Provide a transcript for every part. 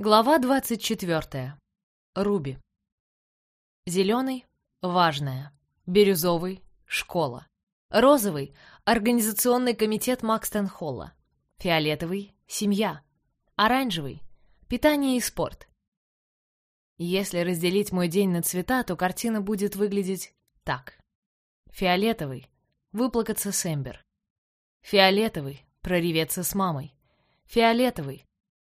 Глава 24. Руби. Зеленый — важная. Бирюзовый — школа. Розовый — организационный комитет Макстон-Холла. Фиолетовый — семья. Оранжевый — питание и спорт. Если разделить мой день на цвета, то картина будет выглядеть так. Фиолетовый — выплакаться с Эмбер. Фиолетовый — прореветься с мамой. Фиолетовый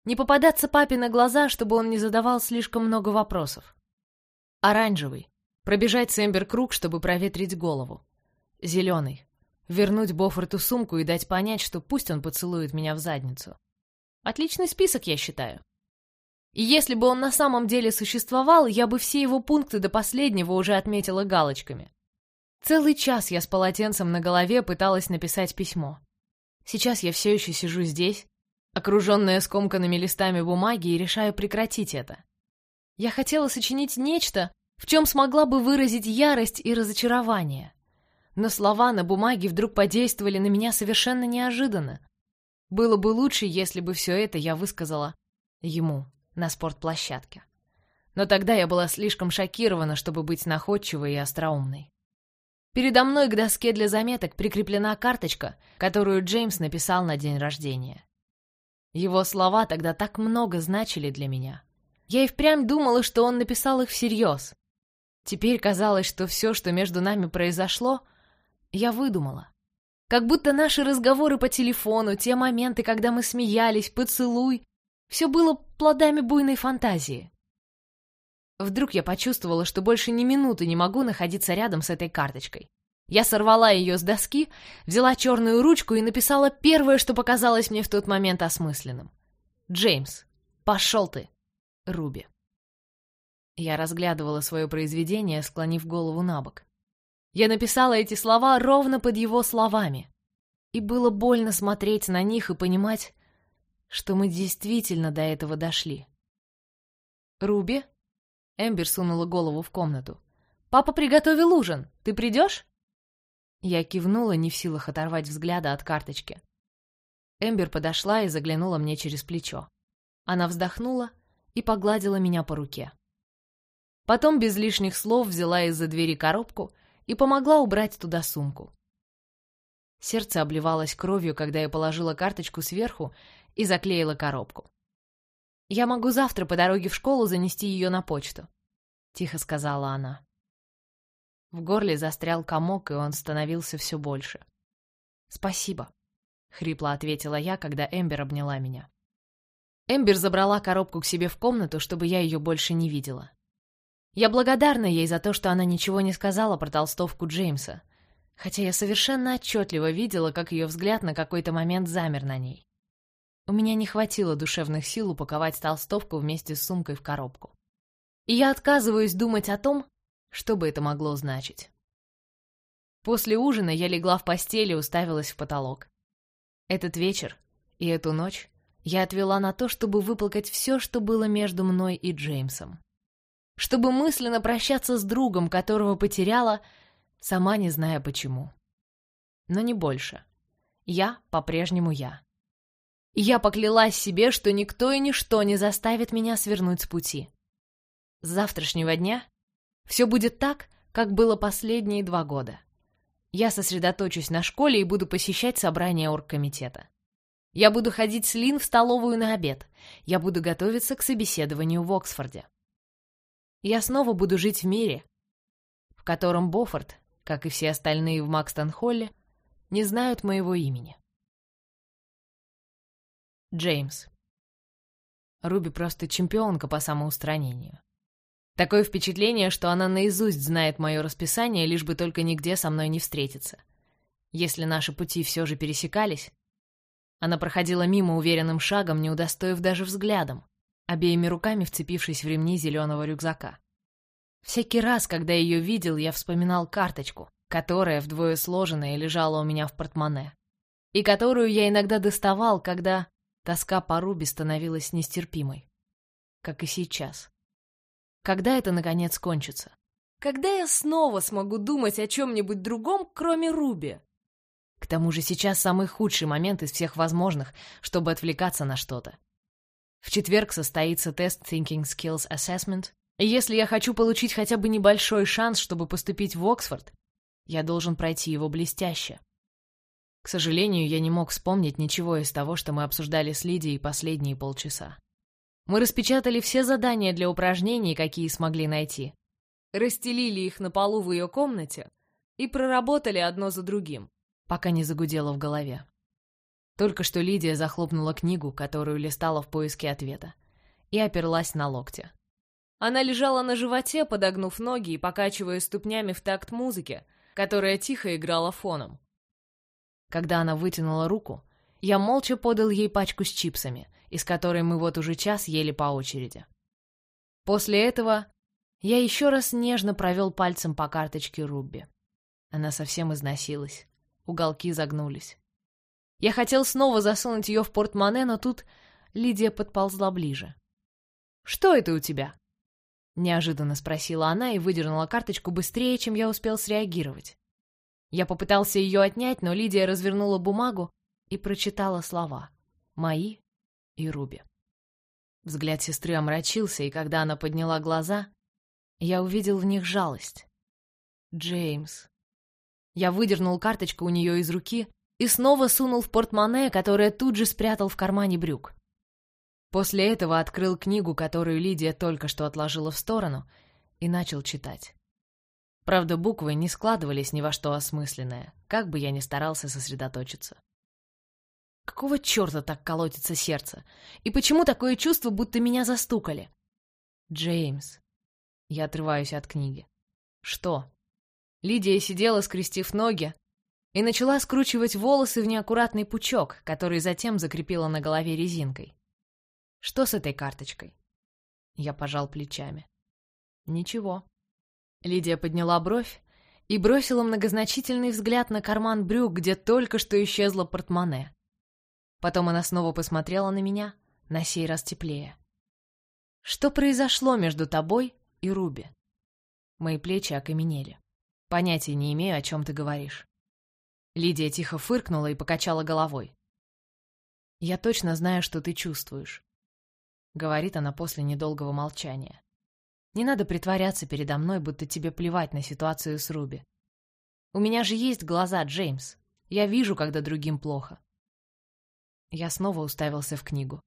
не попадаться папе на глаза, чтобы он не задавал слишком много вопросов. Оранжевый. Пробежать с Эмбер круг, чтобы проветрить голову. Зеленый. Вернуть Боффорту сумку и дать понять, что пусть он поцелует меня в задницу. Отличный список, я считаю. И если бы он на самом деле существовал, я бы все его пункты до последнего уже отметила галочками. Целый час я с полотенцем на голове пыталась написать письмо. Сейчас я все еще сижу здесь, окруженная скомканными листами бумаги, и решаю прекратить это. Я хотела сочинить нечто, в чем смогла бы выразить ярость и разочарование. Но слова на бумаге вдруг подействовали на меня совершенно неожиданно. Было бы лучше, если бы все это я высказала ему на спортплощадке. Но тогда я была слишком шокирована, чтобы быть находчивой и остроумной. Передо мной к доске для заметок прикреплена карточка, которую Джеймс написал на день рождения. Его слова тогда так много значили для меня. Я и впрямь думала, что он написал их всерьез. Теперь казалось, что все, что между нами произошло, я выдумала. Как будто наши разговоры по телефону, те моменты, когда мы смеялись, поцелуй, все было плодами буйной фантазии. Вдруг я почувствовала, что больше ни минуты не могу находиться рядом с этой карточкой. Я сорвала ее с доски, взяла черную ручку и написала первое, что показалось мне в тот момент осмысленным. «Джеймс, пошел ты!» Руби. Я разглядывала свое произведение, склонив голову на бок. Я написала эти слова ровно под его словами. И было больно смотреть на них и понимать, что мы действительно до этого дошли. «Руби?» Эмбер сунула голову в комнату. «Папа приготовил ужин. Ты придешь?» Я кивнула, не в силах оторвать взгляда от карточки. Эмбер подошла и заглянула мне через плечо. Она вздохнула и погладила меня по руке. Потом без лишних слов взяла из-за двери коробку и помогла убрать туда сумку. Сердце обливалось кровью, когда я положила карточку сверху и заклеила коробку. «Я могу завтра по дороге в школу занести ее на почту», — тихо сказала она. В горле застрял комок, и он становился все больше. «Спасибо», — хрипло ответила я, когда Эмбер обняла меня. Эмбер забрала коробку к себе в комнату, чтобы я ее больше не видела. Я благодарна ей за то, что она ничего не сказала про толстовку Джеймса, хотя я совершенно отчетливо видела, как ее взгляд на какой-то момент замер на ней. У меня не хватило душевных сил упаковать толстовку вместе с сумкой в коробку. И я отказываюсь думать о том, что бы это могло значить? После ужина я легла в постели и уставилась в потолок. Этот вечер и эту ночь я отвела на то, чтобы выплакать все, что было между мной и Джеймсом. Чтобы мысленно прощаться с другом, которого потеряла, сама не зная почему. Но не больше. Я по-прежнему я. И я поклялась себе, что никто и ничто не заставит меня свернуть с пути. С завтрашнего дня все будет так, как было последние два года. Я сосредоточусь на школе и буду посещать собрания оргкомитета. Я буду ходить с Лин в столовую на обед. Я буду готовиться к собеседованию в Оксфорде. Я снова буду жить в мире, в котором Боффорд, как и все остальные в Макстон-Холле, не знают моего имени. Джеймс. Руби просто чемпионка по самоустранению. Такое впечатление, что она наизусть знает мое расписание, лишь бы только нигде со мной не встретиться. Если наши пути все же пересекались... Она проходила мимо уверенным шагом, не удостоив даже взглядом, обеими руками вцепившись в ремни зеленого рюкзака. Всякий раз, когда ее видел, я вспоминал карточку, которая вдвое сложенная лежала у меня в портмоне, и которую я иногда доставал, когда тоска по Руби становилась нестерпимой. Как и сейчас. Когда это, наконец, кончится? Когда я снова смогу думать о чем-нибудь другом, кроме Руби? К тому же сейчас самый худший момент из всех возможных, чтобы отвлекаться на что-то. В четверг состоится тест Thinking Skills Assessment, и если я хочу получить хотя бы небольшой шанс, чтобы поступить в Оксфорд, я должен пройти его блестяще. К сожалению, я не мог вспомнить ничего из того, что мы обсуждали с Лидией последние полчаса. Мы распечатали все задания для упражнений, какие смогли найти. Расстелили их на полу в ее комнате и проработали одно за другим, пока не загудело в голове. Только что Лидия захлопнула книгу, которую листала в поиске ответа, и оперлась на локте. Она лежала на животе, подогнув ноги и покачивая ступнями в такт музыки, которая тихо играла фоном. Когда она вытянула руку, я молча подал ей пачку с чипсами, из которой мы вот уже час ели по очереди. После этого я еще раз нежно провел пальцем по карточке Рубби. Она совсем износилась, уголки загнулись. Я хотел снова засунуть ее в портмоне, но тут Лидия подползла ближе. «Что это у тебя?» Неожиданно спросила она и выдернула карточку быстрее, чем я успел среагировать. Я попытался ее отнять, но Лидия развернула бумагу и прочитала слова «Мои» и «Руби». Взгляд сестры омрачился, и когда она подняла глаза, я увидел в них жалость. «Джеймс». Я выдернул карточку у нее из руки и снова сунул в портмоне, которое тут же спрятал в кармане брюк. После этого открыл книгу, которую Лидия только что отложила в сторону, и начал читать. Правда, буквы не складывались ни во что осмысленное, как бы я ни старался сосредоточиться. Какого черта так колотится сердце? И почему такое чувство, будто меня застукали? Джеймс. Я отрываюсь от книги. Что? Лидия сидела, скрестив ноги, и начала скручивать волосы в неаккуратный пучок, который затем закрепила на голове резинкой. «Что с этой карточкой?» Я пожал плечами. «Ничего». Лидия подняла бровь и бросила многозначительный взгляд на карман брюк, где только что исчезло портмоне. Потом она снова посмотрела на меня, на сей раз теплее. «Что произошло между тобой и Руби?» Мои плечи окаменели. Понятия не имею, о чем ты говоришь. Лидия тихо фыркнула и покачала головой. «Я точно знаю, что ты чувствуешь», — говорит она после недолгого молчания. «Не надо притворяться передо мной, будто тебе плевать на ситуацию с Руби. У меня же есть глаза, Джеймс. Я вижу, когда другим плохо». Я снова уставился в книгу.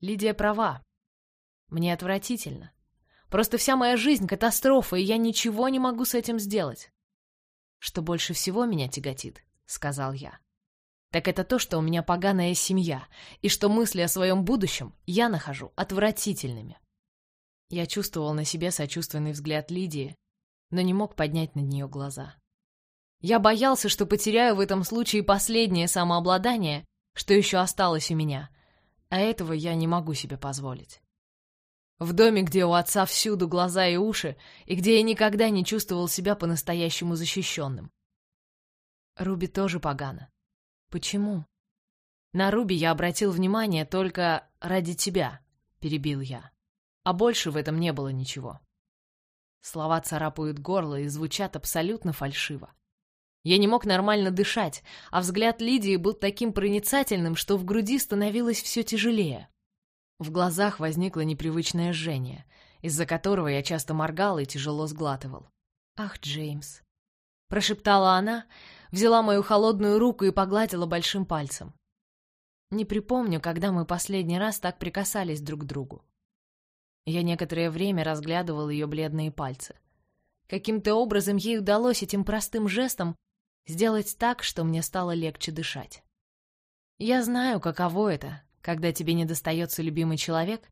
Лидия права. Мне отвратительно. Просто вся моя жизнь — катастрофа, и я ничего не могу с этим сделать. Что больше всего меня тяготит, — сказал я. «Так это то, что у меня поганая семья, и что мысли о своем будущем я нахожу отвратительными». Я чувствовал на себе сочувственный взгляд Лидии, но не мог поднять над нее глаза. Я боялся, что потеряю в этом случае последнее самообладание, что еще осталось у меня, а этого я не могу себе позволить. В доме, где у отца всюду глаза и уши, и где я никогда не чувствовал себя по-настоящему защищенным. Руби тоже погано. Почему? На Руби я обратил внимание только ради тебя, перебил я. А больше в этом не было ничего. Слова царапают горло и звучат абсолютно фальшиво. Я не мог нормально дышать, а взгляд Лидии был таким проницательным, что в груди становилось все тяжелее. В глазах возникло непривычное жжение, из-за которого я часто моргал и тяжело сглатывал. «Ах, Джеймс!» — прошептала она, взяла мою холодную руку и погладила большим пальцем. Не припомню, когда мы последний раз так прикасались друг к другу. Я некоторое время разглядывал ее бледные пальцы. Каким-то образом ей удалось этим простым жестом сделать так, что мне стало легче дышать. Я знаю, каково это, когда тебе не достается любимый человек,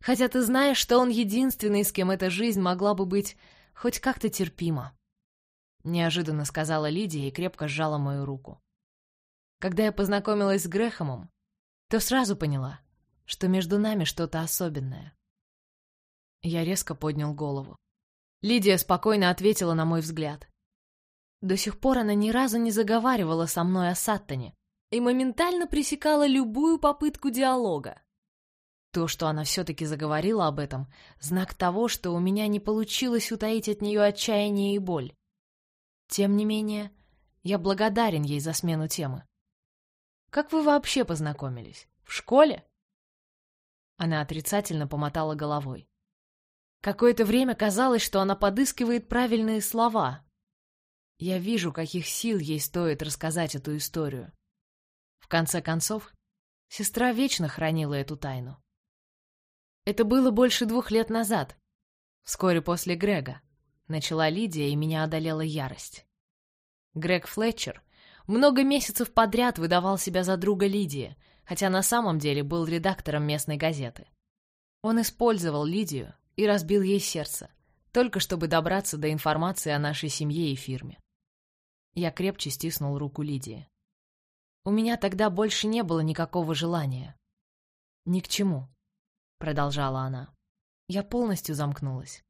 хотя ты знаешь, что он единственный, с кем эта жизнь могла бы быть хоть как-то терпима. — неожиданно сказала Лидия и крепко сжала мою руку. Когда я познакомилась с Грехомом, то сразу поняла, что между нами что-то особенное. Я резко поднял голову. Лидия спокойно ответила на мой взгляд. До сих пор она ни разу не заговаривала со мной о Саттоне и моментально пресекала любую попытку диалога. То, что она все-таки заговорила об этом, знак того, что у меня не получилось утаить от нее отчаяние и боль. Тем не менее, я благодарен ей за смену темы. Как вы вообще познакомились? В школе? Она отрицательно помотала головой. Какое-то время казалось, что она подыскивает правильные слова. Я вижу, каких сил ей стоит рассказать эту историю. В конце концов, сестра вечно хранила эту тайну. Это было больше двух лет назад, вскоре после Грега. Начала Лидия, и меня одолела ярость. Грег Флетчер много месяцев подряд выдавал себя за друга Лидии, хотя на самом деле был редактором местной газеты. Он использовал Лидию и разбил ей сердце, только чтобы добраться до информации о нашей семье и фирме. Я крепче стиснул руку Лидии. У меня тогда больше не было никакого желания. «Ни к чему», — продолжала она. Я полностью замкнулась.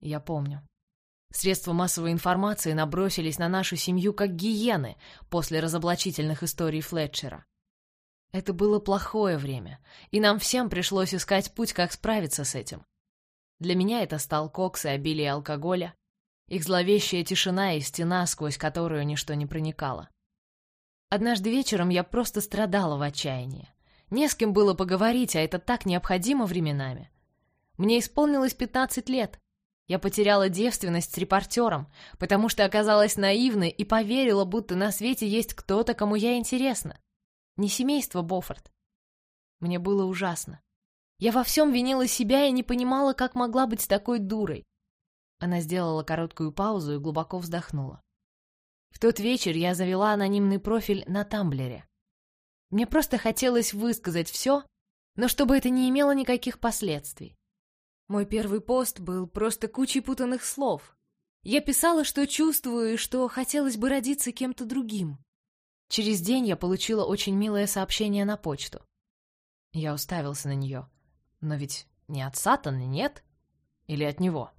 Я помню. Средства массовой информации набросились на нашу семью как гиены после разоблачительных историй Флетчера. Это было плохое время, и нам всем пришлось искать путь, как справиться с этим. Для меня это стал кокс и обилие алкоголя, их зловещая тишина и стена, сквозь которую ничто не проникало. Однажды вечером я просто страдала в отчаянии. Не с кем было поговорить, а это так необходимо временами. Мне исполнилось 15 лет. Я потеряла девственность с репортером, потому что оказалась наивной и поверила, будто на свете есть кто-то, кому я интересна. Не семейство Боффорд. Мне было ужасно. Я во всем винила себя и не понимала, как могла быть такой дурой. Она сделала короткую паузу и глубоко вздохнула. В тот вечер я завела анонимный профиль на Тамблере. Мне просто хотелось высказать все, но чтобы это не имело никаких последствий. Мой первый пост был просто кучей путанных слов. Я писала, что чувствую и что хотелось бы родиться кем-то другим. Через день я получила очень милое сообщение на почту. Я уставился на нее. Но ведь не от Сатана, нет? Или от него?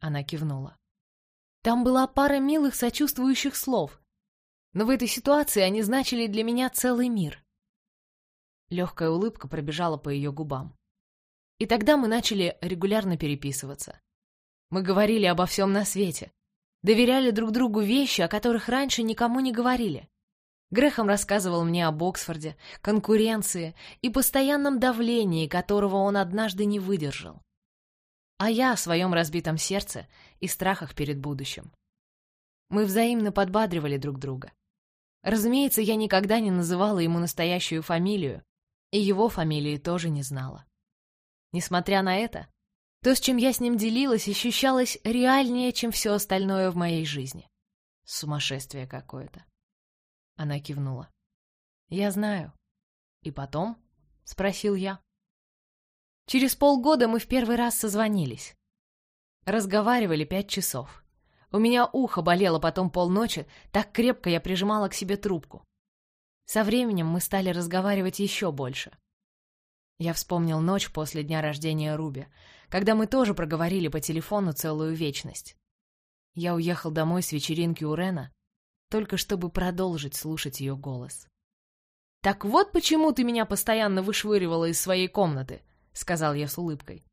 Она кивнула. Там была пара милых сочувствующих слов. Но в этой ситуации они значили для меня целый мир. Легкая улыбка пробежала по ее губам. И тогда мы начали регулярно переписываться. Мы говорили обо всем на свете. Доверяли друг другу вещи, о которых раньше никому не говорили. Грехом рассказывал мне об Оксфорде, конкуренции и постоянном давлении, которого он однажды не выдержал. А я о своем разбитом сердце и страхах перед будущим. Мы взаимно подбадривали друг друга. Разумеется, я никогда не называла ему настоящую фамилию, и его фамилии тоже не знала. Несмотря на это, то, с чем я с ним делилась, ощущалось реальнее, чем все остальное в моей жизни. Сумасшествие какое-то. Она кивнула. «Я знаю». «И потом?» — спросил я. Через полгода мы в первый раз созвонились. Разговаривали пять часов. У меня ухо болело потом полночи, так крепко я прижимала к себе трубку. Со временем мы стали разговаривать еще больше. Я вспомнил ночь после дня рождения Руби, когда мы тоже проговорили по телефону целую вечность. Я уехал домой с вечеринки у Рена, только чтобы продолжить слушать ее голос. «Так вот почему ты меня постоянно вышвыривала из своей комнаты», — сказал я с улыбкой.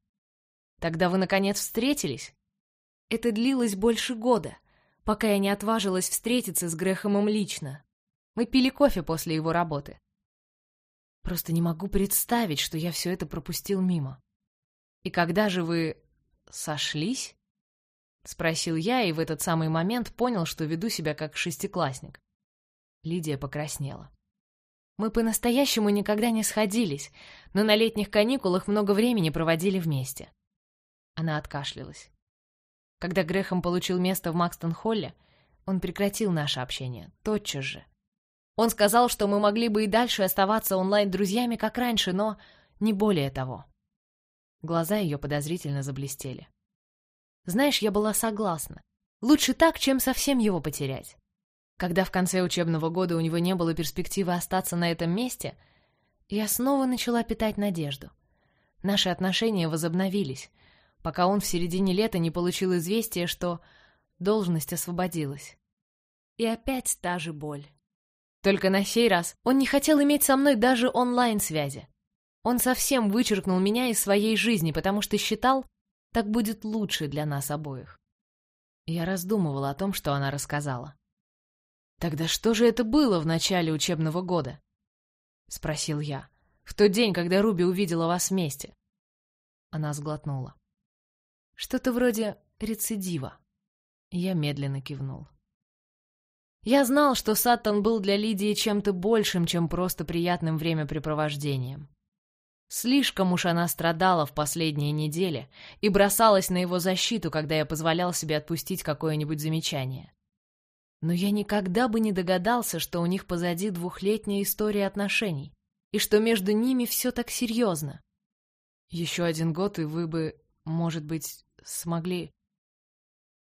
«Тогда вы, наконец, встретились?» Это длилось больше года, пока я не отважилась встретиться с Грэхэмом лично. Мы пили кофе после его работы. Просто не могу представить, что я все это пропустил мимо. И когда же вы сошлись? — спросил я, и в этот самый момент понял, что веду себя как шестиклассник. Лидия покраснела. Мы по-настоящему никогда не сходились, но на летних каникулах много времени проводили вместе. Она откашлялась. Когда Грехом получил место в Макстон-Холле, он прекратил наше общение, тотчас же. Он сказал, что мы могли бы и дальше оставаться онлайн-друзьями, как раньше, но не более того. Глаза ее подозрительно заблестели. Знаешь, я была согласна. Лучше так, чем совсем его потерять. Когда в конце учебного года у него не было перспективы остаться на этом месте, я снова начала питать надежду. Наши отношения возобновились, пока он в середине лета не получил известия, что должность освободилась. И опять та же боль. Только на сей раз он не хотел иметь со мной даже онлайн-связи. Он совсем вычеркнул меня из своей жизни, потому что считал, так будет лучше для нас обоих. Я раздумывала о том, что она рассказала. «Тогда что же это было в начале учебного года?» — спросил я. В тот день, когда Руби увидела вас вместе. Она сглотнула. Что-то вроде рецидива. Я медленно кивнул. Я знал, что Саттон был для Лидии чем-то большим, чем просто приятным времяпрепровождением. Слишком уж она страдала в последние недели и бросалась на его защиту, когда я позволял себе отпустить какое-нибудь замечание. Но я никогда бы не догадался, что у них позади двухлетняя история отношений, и что между ними все так серьезно. Еще один год, и вы бы, может быть, смогли...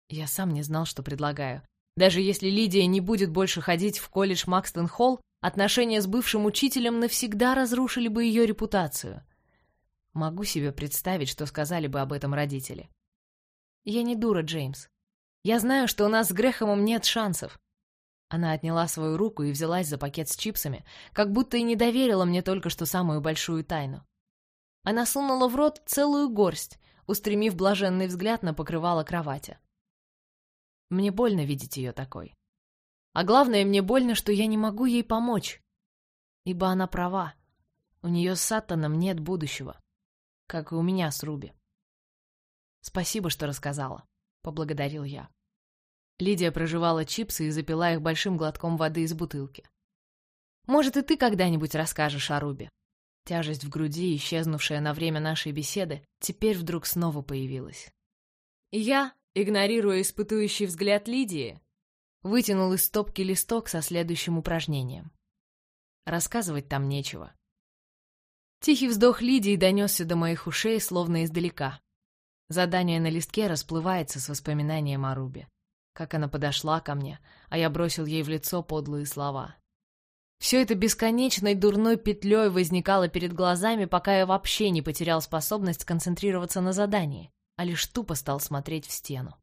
Я сам не знал, что предлагаю. Даже если Лидия не будет больше ходить в колледж Макстон-Холл, отношения с бывшим учителем навсегда разрушили бы ее репутацию. Могу себе представить, что сказали бы об этом родители. Я не дура, Джеймс. Я знаю, что у нас с Грехомом нет шансов. Она отняла свою руку и взялась за пакет с чипсами, как будто и не доверила мне только что самую большую тайну. Она сунула в рот целую горсть, устремив блаженный взгляд на покрывало кровати. Мне больно видеть ее такой. А главное, мне больно, что я не могу ей помочь. Ибо она права. У нее с Саттоном нет будущего. Как и у меня с Руби. Спасибо, что рассказала. Поблагодарил я. Лидия проживала чипсы и запила их большим глотком воды из бутылки. Может, и ты когда-нибудь расскажешь о Руби. Тяжесть в груди, исчезнувшая на время нашей беседы, теперь вдруг снова появилась. Я, игнорируя испытующий взгляд Лидии, вытянул из стопки листок со следующим упражнением. Рассказывать там нечего. Тихий вздох Лидии донесся до моих ушей, словно издалека. Задание на листке расплывается с воспоминанием о Рубе. Как она подошла ко мне, а я бросил ей в лицо подлые слова. Все это бесконечной дурной петлей возникало перед глазами, пока я вообще не потерял способность концентрироваться на задании а лишь тупо стал смотреть в стену.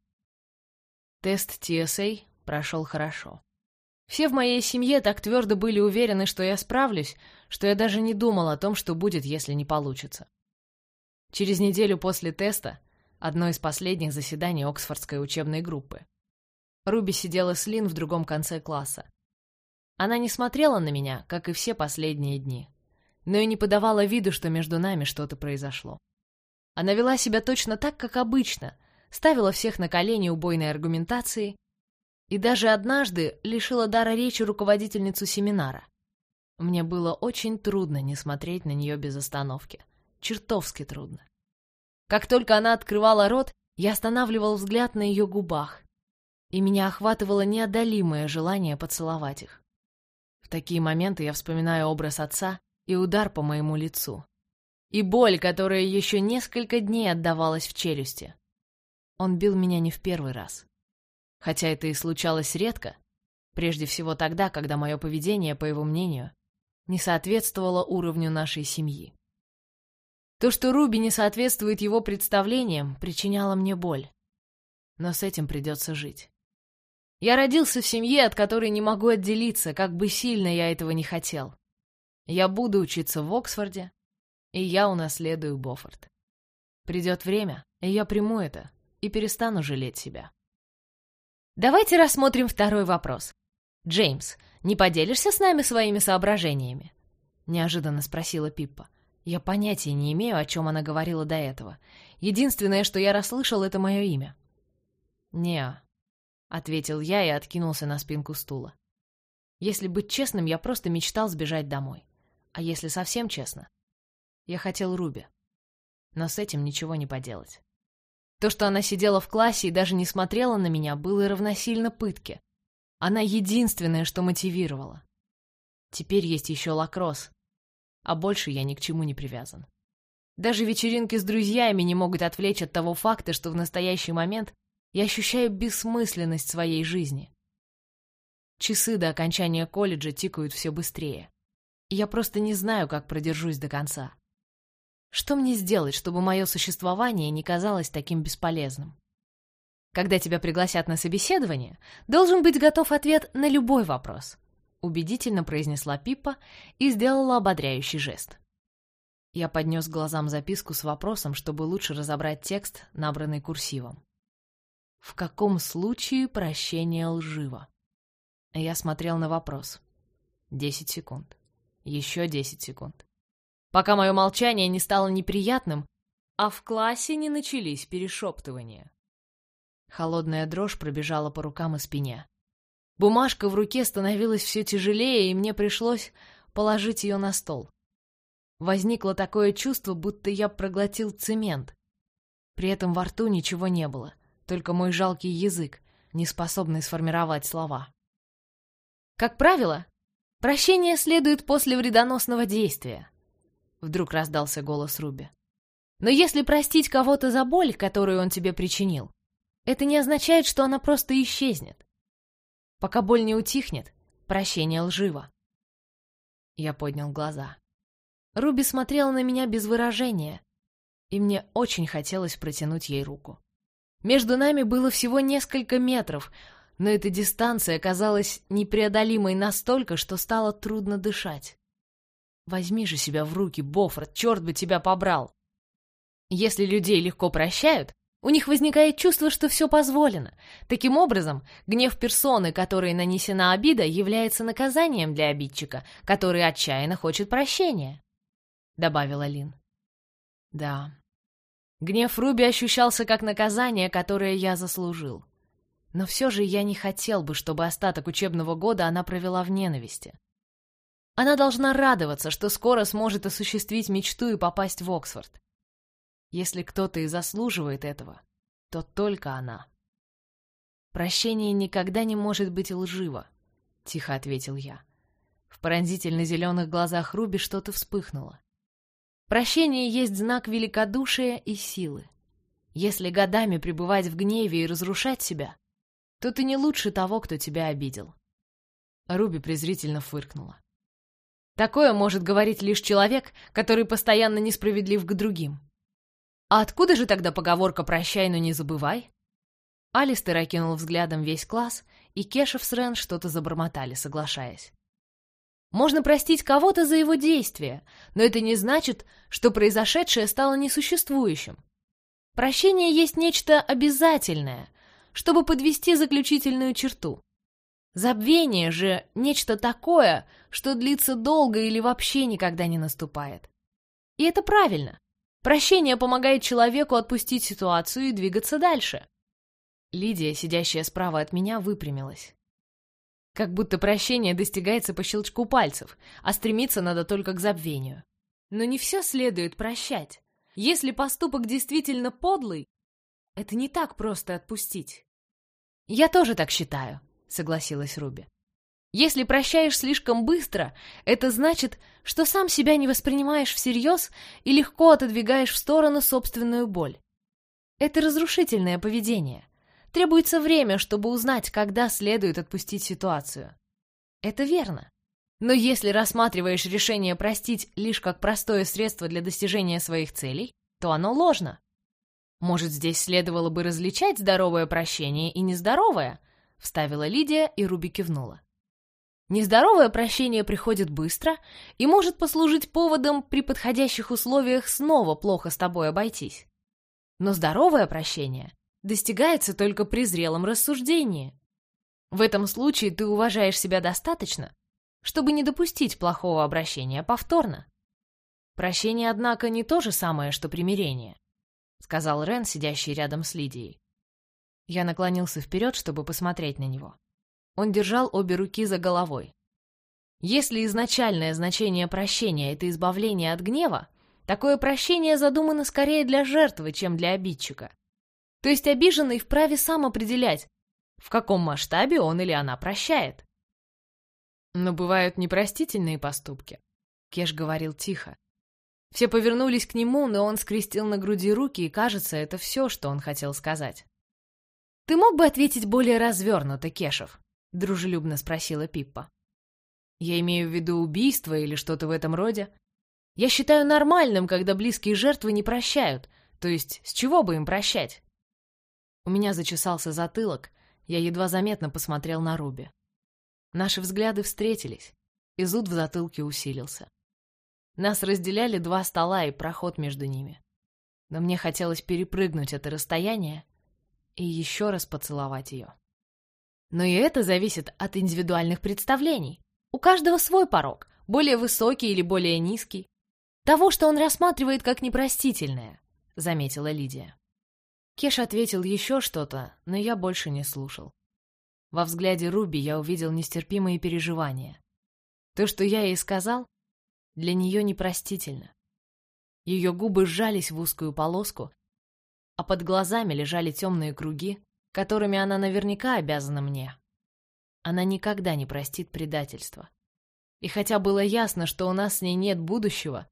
Тест TSA прошел хорошо. Все в моей семье так твердо были уверены, что я справлюсь, что я даже не думал о том, что будет, если не получится. Через неделю после теста, одно из последних заседаний Оксфордской учебной группы, Руби сидела с Лин в другом конце класса. Она не смотрела на меня, как и все последние дни, но и не подавала виду, что между нами что-то произошло. Она вела себя точно так, как обычно, ставила всех на колени убойной аргументации и даже однажды лишила дара речи руководительницу семинара. Мне было очень трудно не смотреть на нее без остановки. Чертовски трудно. Как только она открывала рот, я останавливал взгляд на ее губах, и меня охватывало неодолимое желание поцеловать их. В такие моменты я вспоминаю образ отца и удар по моему лицу и боль, которая еще несколько дней отдавалась в челюсти. Он бил меня не в первый раз. Хотя это и случалось редко, прежде всего тогда, когда мое поведение, по его мнению, не соответствовало уровню нашей семьи. То, что Руби не соответствует его представлениям, причиняло мне боль. Но с этим придется жить. Я родился в семье, от которой не могу отделиться, как бы сильно я этого не хотел. Я буду учиться в Оксфорде, и я унаследую Боффорд. Придет время, и я приму это, и перестану жалеть себя. Давайте рассмотрим второй вопрос. Джеймс, не поделишься с нами своими соображениями? Неожиданно спросила Пиппа. Я понятия не имею, о чем она говорила до этого. Единственное, что я расслышал, это мое имя. не ответил я и откинулся на спинку стула. Если быть честным, я просто мечтал сбежать домой. А если совсем честно, я хотел Руби. Но с этим ничего не поделать. То, что она сидела в классе и даже не смотрела на меня, было равносильно пытке. Она единственное, что мотивировала. Теперь есть еще лакросс, а больше я ни к чему не привязан. Даже вечеринки с друзьями не могут отвлечь от того факта, что в настоящий момент я ощущаю бессмысленность своей жизни. Часы до окончания колледжа тикают все быстрее. Я просто не знаю, как продержусь до конца. Что мне сделать, чтобы мое существование не казалось таким бесполезным? Когда тебя пригласят на собеседование, должен быть готов ответ на любой вопрос, убедительно произнесла Пиппа и сделала ободряющий жест. Я поднес глазам записку с вопросом, чтобы лучше разобрать текст, набранный курсивом. В каком случае прощение лживо? Я смотрел на вопрос. Десять секунд. Еще десять секунд. пока мое молчание не стало неприятным, а в классе не начались перешептывания. Холодная дрожь пробежала по рукам и спине. Бумажка в руке становилась все тяжелее, и мне пришлось положить ее на стол. Возникло такое чувство, будто я проглотил цемент. При этом во рту ничего не было, только мой жалкий язык, не способный сформировать слова. Как правило, прощение следует после вредоносного действия. Вдруг раздался голос Руби. Но если простить кого-то за боль, которую он тебе причинил, это не означает, что она просто исчезнет. Пока боль не утихнет, прощение лживо. Я поднял глаза. Руби смотрела на меня без выражения, и мне очень хотелось протянуть ей руку. Между нами было всего несколько метров, но эта дистанция казалась непреодолимой настолько, что стало трудно дышать. Возьми же себя в руки, Боффорд, черт бы тебя побрал! Если людей легко прощают, у них возникает чувство, что все позволено. Таким образом, гнев персоны, которой нанесена обида, является наказанием для обидчика, который отчаянно хочет прощения», — добавила Лин. «Да». Гнев Руби ощущался как наказание, которое я заслужил. Но все же я не хотел бы, чтобы остаток учебного года она провела в ненависти. Она должна радоваться, что скоро сможет осуществить мечту и попасть в Оксфорд. Если кто-то и заслуживает этого, то только она. «Прощение никогда не может быть лживо», — тихо ответил я. В пронзительно-зеленых глазах Руби что-то вспыхнуло. Прощение есть знак великодушия и силы. Если годами пребывать в гневе и разрушать себя, то ты не лучше того, кто тебя обидел. Руби презрительно фыркнула. Такое может говорить лишь человек, который постоянно несправедлив к другим. А откуда же тогда поговорка «прощай, но не забывай»? Алистер окинул взглядом весь класс, и Кешев с Рен что-то забормотали, соглашаясь. Можно простить кого-то за его действия, но это не значит, что произошедшее стало несуществующим. Прощение есть нечто обязательное, чтобы подвести заключительную черту. Забвение же нечто такое, что длится долго или вообще никогда не наступает. И это правильно. Прощение помогает человеку отпустить ситуацию и двигаться дальше. Лидия, сидящая справа от меня, выпрямилась. Как будто прощение достигается по щелчку пальцев, а стремиться надо только к забвению. Но не все следует прощать. Если поступок действительно подлый, это не так просто отпустить. «Я тоже так считаю», — согласилась Руби. Если прощаешь слишком быстро, это значит, что сам себя не воспринимаешь всерьез и легко отодвигаешь в сторону собственную боль. Это разрушительное поведение. Требуется время, чтобы узнать, когда следует отпустить ситуацию. Это верно. Но если рассматриваешь решение простить лишь как простое средство для достижения своих целей, то оно ложно. Может, здесь следовало бы различать здоровое прощение и нездоровое? Вставила Лидия, и Руби кивнула. Нездоровое прощение приходит быстро и может послужить поводом при подходящих условиях снова плохо с тобой обойтись. Но здоровое прощение достигается только при зрелом рассуждении. В этом случае ты уважаешь себя достаточно, чтобы не допустить плохого обращения повторно. Прощение, однако, не то же самое, что примирение, сказал Рен, сидящий рядом с Лидией. Я наклонился вперед, чтобы посмотреть на него. Он держал обе руки за головой. Если изначальное значение прощения — это избавление от гнева, такое прощение задумано скорее для жертвы, чем для обидчика. То есть обиженный вправе сам определять, в каком масштабе он или она прощает. Но бывают непростительные поступки. Кеш говорил тихо. Все повернулись к нему, но он скрестил на груди руки, и, кажется, это все, что он хотел сказать. «Ты мог бы ответить более развернуто, Кешев?» — дружелюбно спросила Пиппа. «Я имею в виду убийство или что-то в этом роде. Я считаю нормальным, когда близкие жертвы не прощают, то есть с чего бы им прощать?» У меня зачесался затылок, я едва заметно посмотрел на Руби. Наши взгляды встретились, и зуд в затылке усилился. Нас разделяли два стола и проход между ними. Но мне хотелось перепрыгнуть это расстояние и еще раз поцеловать ее. Но и это зависит от индивидуальных представлений. У каждого свой порог, более высокий или более низкий. Того, что он рассматривает как непростительное, заметила Лидия. Кеш ответил еще что-то, но я больше не слушал. Во взгляде Руби я увидел нестерпимые переживания. То, что я ей сказал, для нее непростительно. Ее губы сжались в узкую полоску, а под глазами лежали темные круги, которыми она наверняка обязана мне. Она никогда не простит предательства. И хотя было ясно, что у нас с ней нет будущего,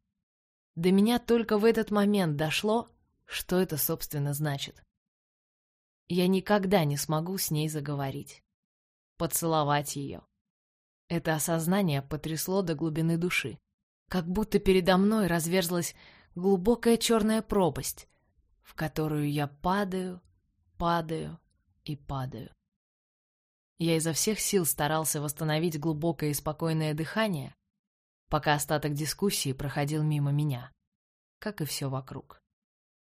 до меня только в этот момент дошло, что это, собственно, значит. Я никогда не смогу с ней заговорить. Поцеловать ее. Это осознание потрясло до глубины души. Как будто передо мной разверзлась глубокая черная пропасть, в которую я падаю, падаю и падаю. Я изо всех сил старался восстановить глубокое и спокойное дыхание, пока остаток дискуссии проходил мимо меня, как и все вокруг.